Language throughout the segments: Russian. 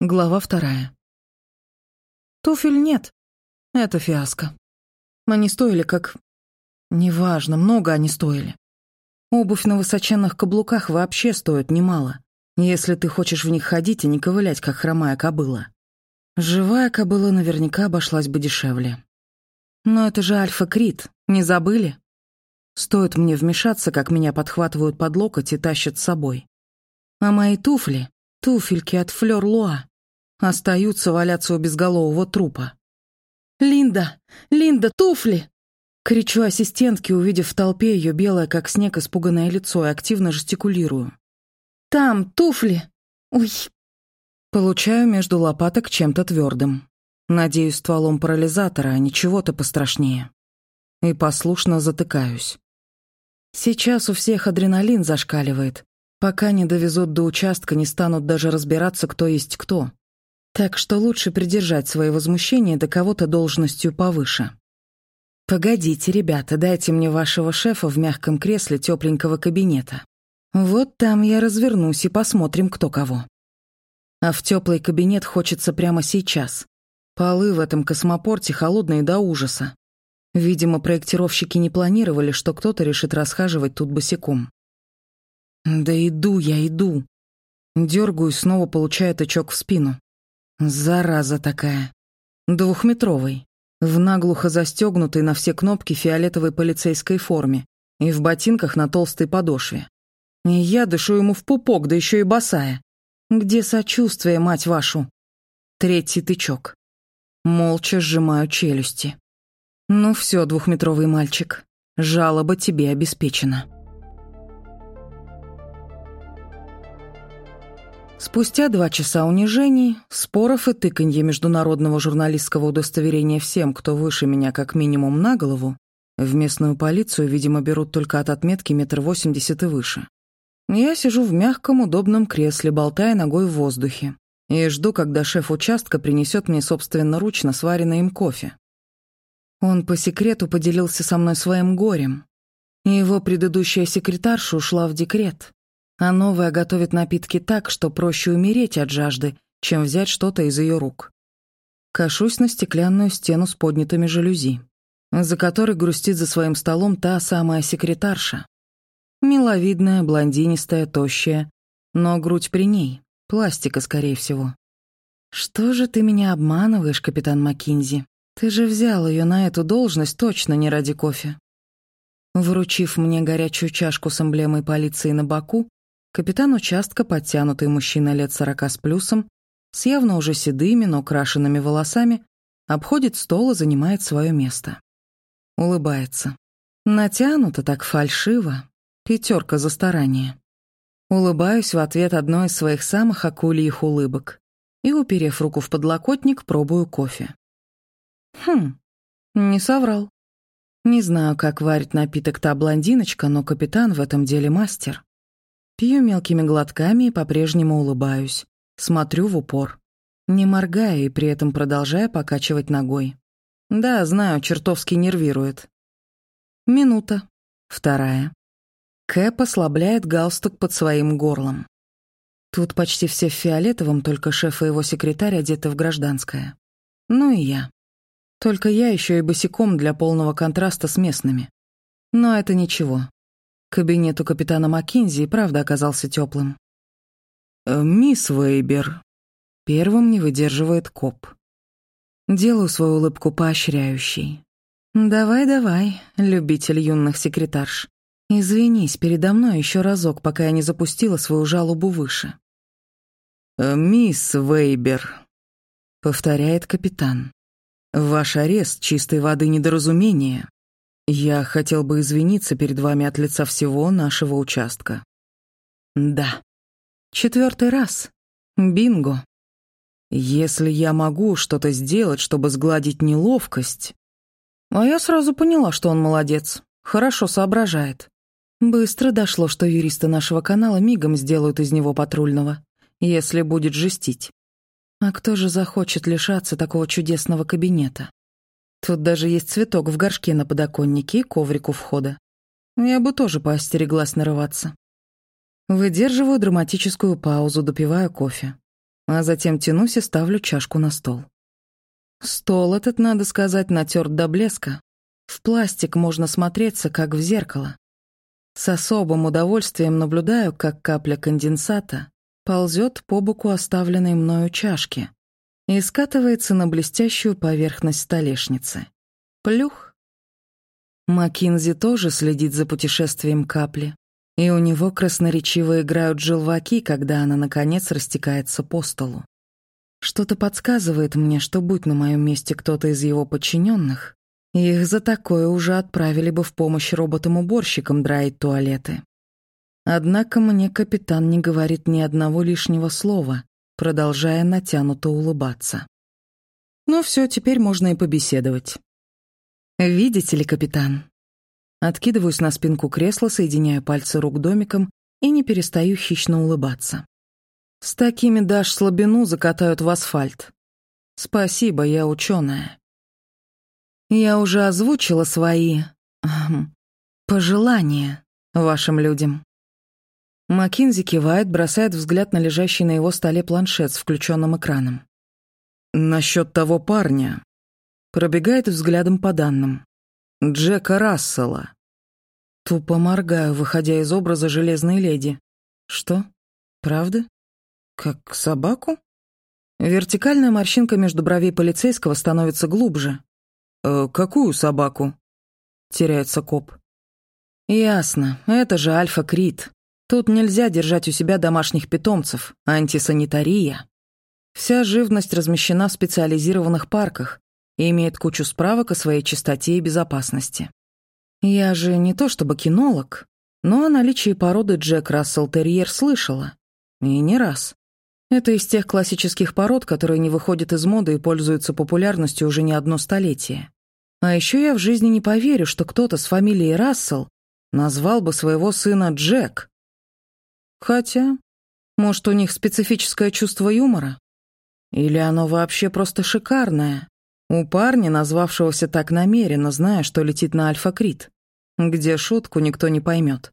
Глава вторая. Туфель нет. Это фиаско. Они стоили как... Неважно, много они стоили. Обувь на высоченных каблуках вообще стоит немало, если ты хочешь в них ходить и не ковылять, как хромая кобыла. Живая кобыла наверняка обошлась бы дешевле. Но это же Альфа-Крит, не забыли? Стоит мне вмешаться, как меня подхватывают под локоть и тащат с собой. А мои туфли Туфельки от Флёр Луа остаются валяться у безголового трупа. «Линда! Линда, туфли!» Кричу ассистентке, увидев в толпе ее белое, как снег, испуганное лицо, и активно жестикулирую. «Там, туфли! Ой!» Получаю между лопаток чем-то твердым. Надеюсь, стволом парализатора, а не чего-то пострашнее. И послушно затыкаюсь. Сейчас у всех адреналин зашкаливает, Пока не довезут до участка, не станут даже разбираться, кто есть кто. Так что лучше придержать свои возмущения до кого-то должностью повыше. «Погодите, ребята, дайте мне вашего шефа в мягком кресле тепленького кабинета. Вот там я развернусь и посмотрим, кто кого». А в теплый кабинет хочется прямо сейчас. Полы в этом космопорте холодные до ужаса. Видимо, проектировщики не планировали, что кто-то решит расхаживать тут босиком. Да иду я, иду. Дергаю, снова получаю тычок в спину. Зараза такая. Двухметровый. В наглухо застегнутой на все кнопки фиолетовой полицейской форме и в ботинках на толстой подошве. Я дышу ему в пупок, да еще и босая. Где сочувствие, мать вашу? Третий тычок. Молча сжимаю челюсти. Ну все, двухметровый мальчик, жалоба тебе обеспечена. Спустя два часа унижений, споров и тыканья международного журналистского удостоверения всем, кто выше меня как минимум на голову, в местную полицию, видимо, берут только от отметки метр восемьдесят и выше. Я сижу в мягком, удобном кресле, болтая ногой в воздухе, и жду, когда шеф участка принесет мне собственноручно сваренный им кофе. Он по секрету поделился со мной своим горем, и его предыдущая секретарша ушла в декрет, а новая готовит напитки так, что проще умереть от жажды, чем взять что-то из ее рук. Кашусь на стеклянную стену с поднятыми жалюзи, за которой грустит за своим столом та самая секретарша. Миловидная, блондинистая, тощая, но грудь при ней, пластика, скорее всего. «Что же ты меня обманываешь, капитан Маккинзи? Ты же взял ее на эту должность точно не ради кофе». Вручив мне горячую чашку с эмблемой полиции на боку, Капитан участка, подтянутый мужчина лет сорока с плюсом, с явно уже седыми, но крашенными волосами, обходит стол и занимает свое место. Улыбается. Натянуто так фальшиво. Пятерка за старание. Улыбаюсь в ответ одной из своих самых акульих улыбок и, уперев руку в подлокотник, пробую кофе. Хм, не соврал. Не знаю, как варит напиток та блондиночка, но капитан в этом деле мастер. Пью мелкими глотками и по-прежнему улыбаюсь. Смотрю в упор. Не моргая и при этом продолжая покачивать ногой. Да, знаю, чертовски нервирует. Минута. Вторая. Кэп ослабляет галстук под своим горлом. Тут почти все в фиолетовом, только шеф и его секретарь одеты в гражданское. Ну и я. Только я еще и босиком для полного контраста с местными. Но это ничего. Кабинет у капитана Маккинзи и правда оказался теплым. «Э, «Мисс Вейбер». Первым не выдерживает коп. Делаю свою улыбку поощряющей. «Давай-давай, любитель юных секретарш. Извинись передо мной еще разок, пока я не запустила свою жалобу выше». «Э, «Мисс Вейбер», — повторяет капитан. «Ваш арест чистой воды недоразумение. Я хотел бы извиниться перед вами от лица всего нашего участка. Да. Четвертый раз. Бинго. Если я могу что-то сделать, чтобы сгладить неловкость... А я сразу поняла, что он молодец. Хорошо соображает. Быстро дошло, что юристы нашего канала мигом сделают из него патрульного, если будет жестить. А кто же захочет лишаться такого чудесного кабинета? Тут даже есть цветок в горшке на подоконнике и коврик у входа. Я бы тоже поостереглась нарываться. Выдерживаю драматическую паузу, допивая кофе. а затем тянусь и ставлю чашку на стол. Стол этот, надо сказать, натерт до блеска. В пластик можно смотреться, как в зеркало. С особым удовольствием наблюдаю, как капля конденсата ползет по боку оставленной мною чашки и скатывается на блестящую поверхность столешницы. Плюх. Макинзи тоже следит за путешествием капли, и у него красноречиво играют желваки, когда она, наконец, растекается по столу. Что-то подсказывает мне, что будь на моем месте кто-то из его подчиненных, их за такое уже отправили бы в помощь роботам-уборщикам драить туалеты. Однако мне капитан не говорит ни одного лишнего слова, продолжая натянуто улыбаться. Ну все, теперь можно и побеседовать. Видите ли, капитан? Откидываюсь на спинку кресла, соединяя пальцы рук домиком и не перестаю хищно улыбаться. С такими дашь слабину закатают в асфальт. Спасибо, я ученая. Я уже озвучила свои... Эм, пожелания вашим людям. Макинзи кивает, бросает взгляд на лежащий на его столе планшет с включенным экраном. Насчет того парня. Пробегает взглядом по данным. Джека Рассела. Тупо моргаю, выходя из образа железной леди. Что? Правда? Как собаку? Вертикальная морщинка между бровей полицейского становится глубже. «Э, «Какую собаку?» — теряется коп. «Ясно, это же Альфа Крит. Тут нельзя держать у себя домашних питомцев, антисанитария. Вся живность размещена в специализированных парках и имеет кучу справок о своей чистоте и безопасности. Я же не то чтобы кинолог, но о наличии породы Джек Рассел Терьер слышала. И не раз. Это из тех классических пород, которые не выходят из моды и пользуются популярностью уже не одно столетие. А еще я в жизни не поверю, что кто-то с фамилией Рассел назвал бы своего сына Джек. Хотя, может, у них специфическое чувство юмора? Или оно вообще просто шикарное? У парня, назвавшегося так намеренно, зная, что летит на Альфа-Крит, где шутку никто не поймет.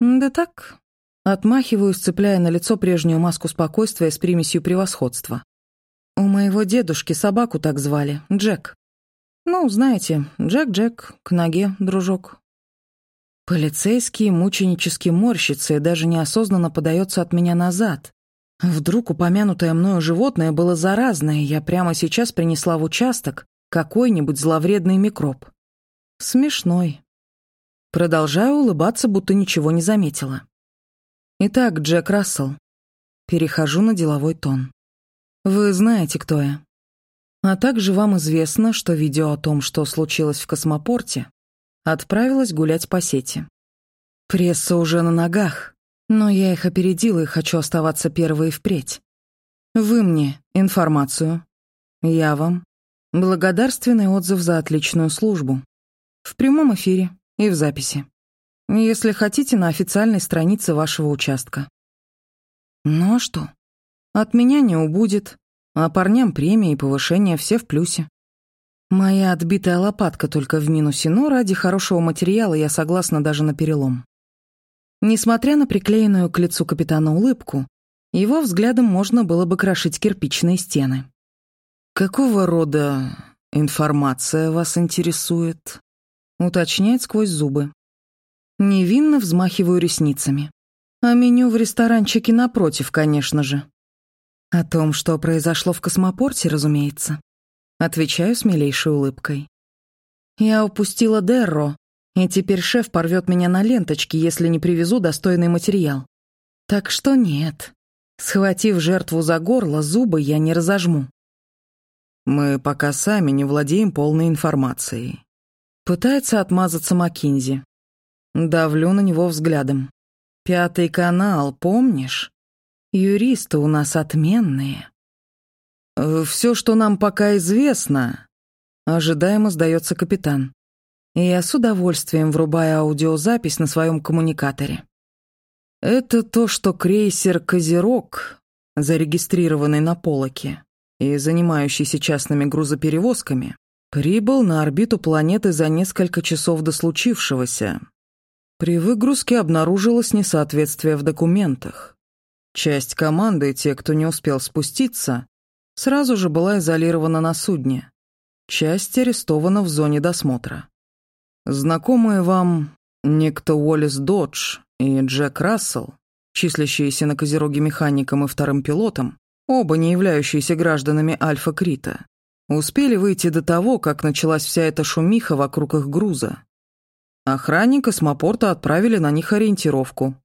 Да так, Отмахиваюсь, цепляя на лицо прежнюю маску спокойствия с примесью превосходства. У моего дедушки собаку так звали, Джек. Ну, знаете, Джек-Джек, к ноге, дружок. Полицейский мученически морщится и даже неосознанно подается от меня назад. Вдруг упомянутое мною животное было заразное, и я прямо сейчас принесла в участок какой-нибудь зловредный микроб. Смешной. Продолжаю улыбаться, будто ничего не заметила. Итак, Джек Рассел. Перехожу на деловой тон. Вы знаете, кто я. А также вам известно, что видео о том, что случилось в космопорте, отправилось гулять по сети. Пресса уже на ногах, но я их опередила и хочу оставаться первой впредь. Вы мне информацию, я вам благодарственный отзыв за отличную службу. В прямом эфире и в записи. Если хотите, на официальной странице вашего участка. Ну а что? От меня не убудет, а парням премия и повышение все в плюсе. Моя отбитая лопатка только в минусе, но ради хорошего материала я согласна даже на перелом. Несмотря на приклеенную к лицу капитана улыбку, его взглядом можно было бы крошить кирпичные стены. «Какого рода информация вас интересует?» — уточняет сквозь зубы. Невинно взмахиваю ресницами. А меню в ресторанчике напротив, конечно же. О том, что произошло в космопорте, разумеется. Отвечаю с милейшей улыбкой. Я упустила Дерро, и теперь шеф порвет меня на ленточке, если не привезу достойный материал. Так что нет. Схватив жертву за горло, зубы я не разожму. Мы пока сами не владеем полной информацией. Пытается отмазаться Маккинзи. Давлю на него взглядом. «Пятый канал, помнишь? Юристы у нас отменные». Э, «Все, что нам пока известно», — ожидаемо сдается капитан. И я с удовольствием врубаю аудиозапись на своем коммуникаторе. Это то, что крейсер «Козерог», зарегистрированный на Полоке и занимающийся частными грузоперевозками, прибыл на орбиту планеты за несколько часов до случившегося, при выгрузке обнаружилось несоответствие в документах. Часть команды, те, кто не успел спуститься, сразу же была изолирована на судне. Часть арестована в зоне досмотра. Знакомые вам некто Уоллес Додж и Джек Рассел, числящиеся на Козероге механиком и вторым пилотом, оба не являющиеся гражданами Альфа Крита, успели выйти до того, как началась вся эта шумиха вокруг их груза. Охранник космопорта отправили на них ориентировку.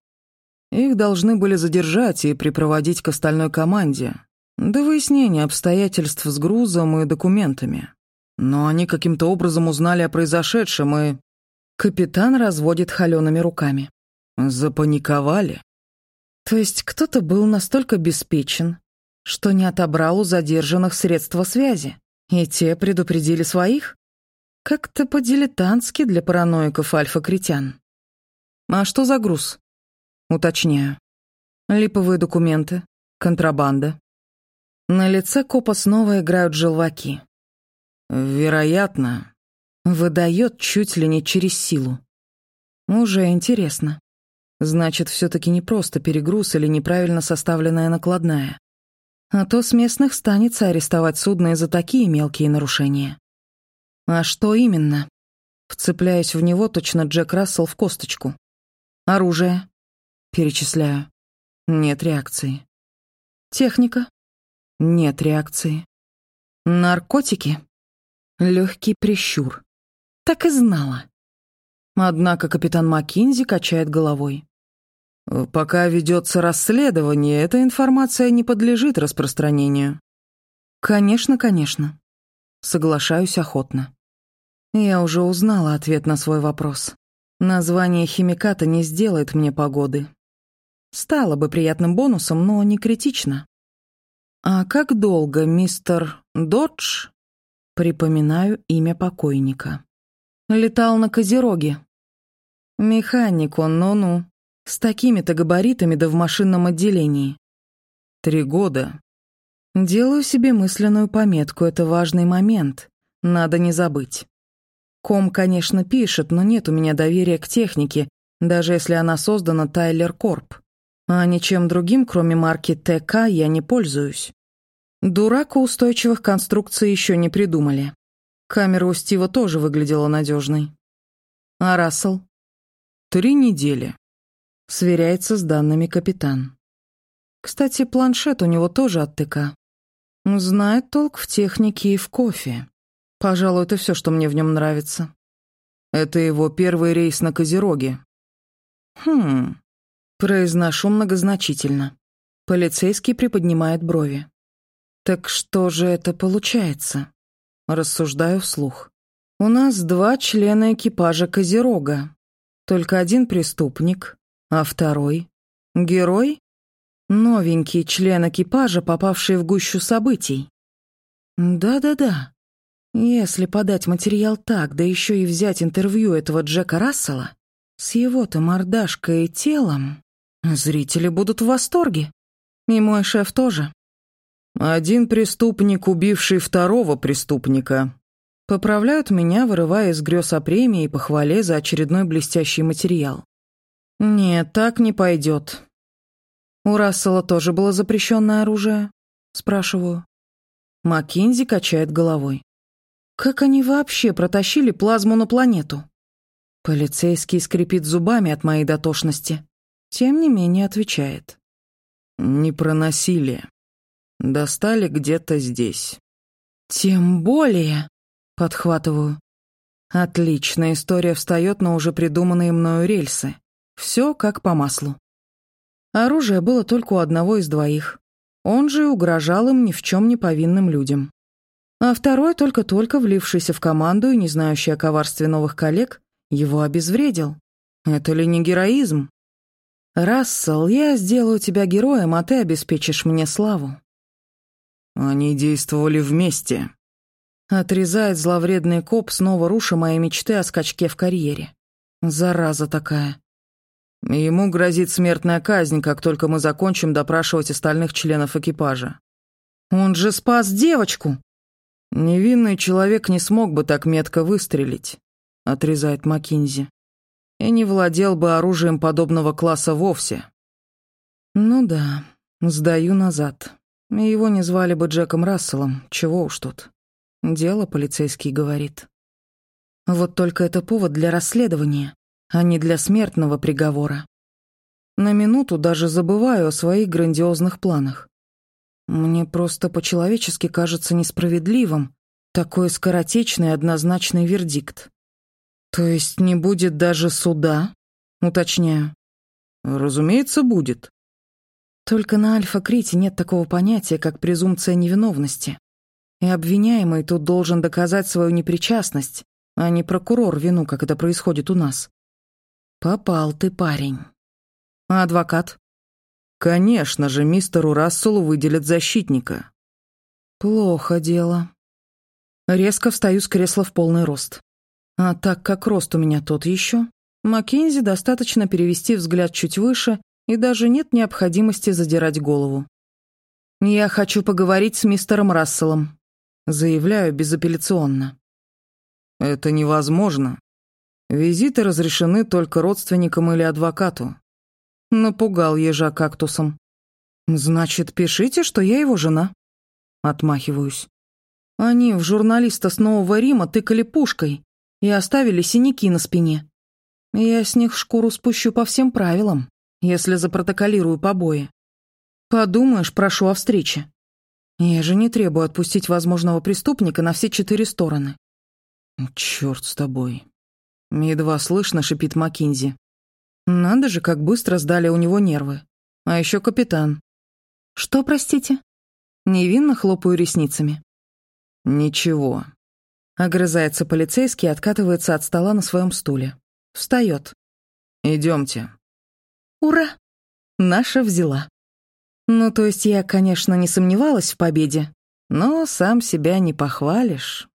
Их должны были задержать и припроводить к остальной команде, до выяснения обстоятельств с грузом и документами. Но они каким-то образом узнали о произошедшем и... Капитан разводит холеными руками. Запаниковали. То есть кто-то был настолько обеспечен, что не отобрал у задержанных средства связи, и те предупредили своих? Как-то по-дилетантски для параноиков альфа-критян. А что за груз? Уточняю. Липовые документы, контрабанда. На лице копа снова играют желваки. Вероятно, выдает чуть ли не через силу. Уже интересно. Значит, все-таки не просто перегруз или неправильно составленная накладная. А то с местных станется арестовать судно за такие мелкие нарушения. А что именно? Вцепляюсь в него точно Джек Рассел в косточку. Оружие. Перечисляю. Нет реакции. Техника. Нет реакции. Наркотики. Легкий прищур. Так и знала. Однако капитан Маккинзи качает головой. Пока ведется расследование, эта информация не подлежит распространению. Конечно, конечно. Соглашаюсь охотно. Я уже узнала ответ на свой вопрос. Название химиката не сделает мне погоды. Стало бы приятным бонусом, но не критично. А как долго мистер Додж Припоминаю имя покойника. Летал на Козероге. Механик он, ну-ну. С такими-то габаритами да в машинном отделении. Три года. Делаю себе мысленную пометку, это важный момент. Надо не забыть. Ком, конечно, пишет, но нет у меня доверия к технике, даже если она создана Тайлер Корп. А ничем другим, кроме марки ТК, я не пользуюсь. устойчивых конструкций еще не придумали. Камера у Стива тоже выглядела надежной. А Рассел? Три недели. Сверяется с данными капитан. Кстати, планшет у него тоже от ТК. Знает толк в технике и в кофе. Пожалуй, это все, что мне в нем нравится. Это его первый рейс на Козероге. Хм. Произношу многозначительно. Полицейский приподнимает брови. Так что же это получается? Рассуждаю вслух. У нас два члена экипажа Козерога. Только один преступник, а второй — герой? Новенький член экипажа, попавший в гущу событий. Да-да-да. Если подать материал так, да еще и взять интервью этого Джека Рассела, с его-то мордашкой и телом, зрители будут в восторге. И мой шеф тоже. Один преступник, убивший второго преступника. Поправляют меня, вырывая из грез о премии и похвале за очередной блестящий материал. Нет, так не пойдет. У Рассела тоже было запрещенное оружие? Спрашиваю. Маккинзи качает головой. Как они вообще протащили плазму на планету? Полицейский скрипит зубами от моей дотошности. Тем не менее отвечает. Не проносили. Достали где-то здесь. Тем более, подхватываю. Отлично, история встает на уже придуманные мною рельсы. Все как по маслу. Оружие было только у одного из двоих. Он же угрожал им ни в чем не повинным людям. А второй, только-только влившийся в команду и не знающий о коварстве новых коллег, его обезвредил. Это ли не героизм? «Рассел, я сделаю тебя героем, а ты обеспечишь мне славу». Они действовали вместе. Отрезает зловредный коп, снова руша мои мечты о скачке в карьере. Зараза такая. Ему грозит смертная казнь, как только мы закончим допрашивать остальных членов экипажа. Он же спас девочку. Невинный человек не смог бы так метко выстрелить, отрезает Макинзи. И не владел бы оружием подобного класса вовсе. Ну да, Сдаю назад. Его не звали бы Джеком Расселом, чего уж тут. Дело полицейский говорит. Вот только это повод для расследования, а не для смертного приговора. На минуту даже забываю о своих грандиозных планах. Мне просто по-человечески кажется несправедливым такой скоротечный однозначный вердикт. То есть не будет даже суда? Уточняю. Разумеется, будет. Только на Альфа-Крите нет такого понятия, как презумпция невиновности. И обвиняемый тут должен доказать свою непричастность, а не прокурор вину, как это происходит у нас. Попал ты, парень. А адвокат? Конечно же, мистеру Расселу выделят защитника. Плохо дело. Резко встаю с кресла в полный рост. А так как рост у меня тот еще, Маккензи достаточно перевести взгляд чуть выше и даже нет необходимости задирать голову. «Я хочу поговорить с мистером Расселом», — заявляю безапелляционно. «Это невозможно. Визиты разрешены только родственникам или адвокату». Напугал ежа кактусом. «Значит, пишите, что я его жена». Отмахиваюсь. Они в журналиста с Нового Рима тыкали пушкой и оставили синяки на спине. Я с них шкуру спущу по всем правилам если запротоколирую побои. Подумаешь, прошу о встрече. Я же не требую отпустить возможного преступника на все четыре стороны. Черт с тобой. Едва слышно, шипит Маккинзи. Надо же, как быстро сдали у него нервы. А еще капитан. Что, простите? Невинно хлопаю ресницами. Ничего. Огрызается полицейский и откатывается от стола на своем стуле. Встает. Идемте. Ура! Наша взяла. Ну, то есть я, конечно, не сомневалась в победе, но сам себя не похвалишь.